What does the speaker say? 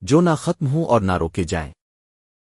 جو نہ ختم ہوں اور نہ روکے جائیں۔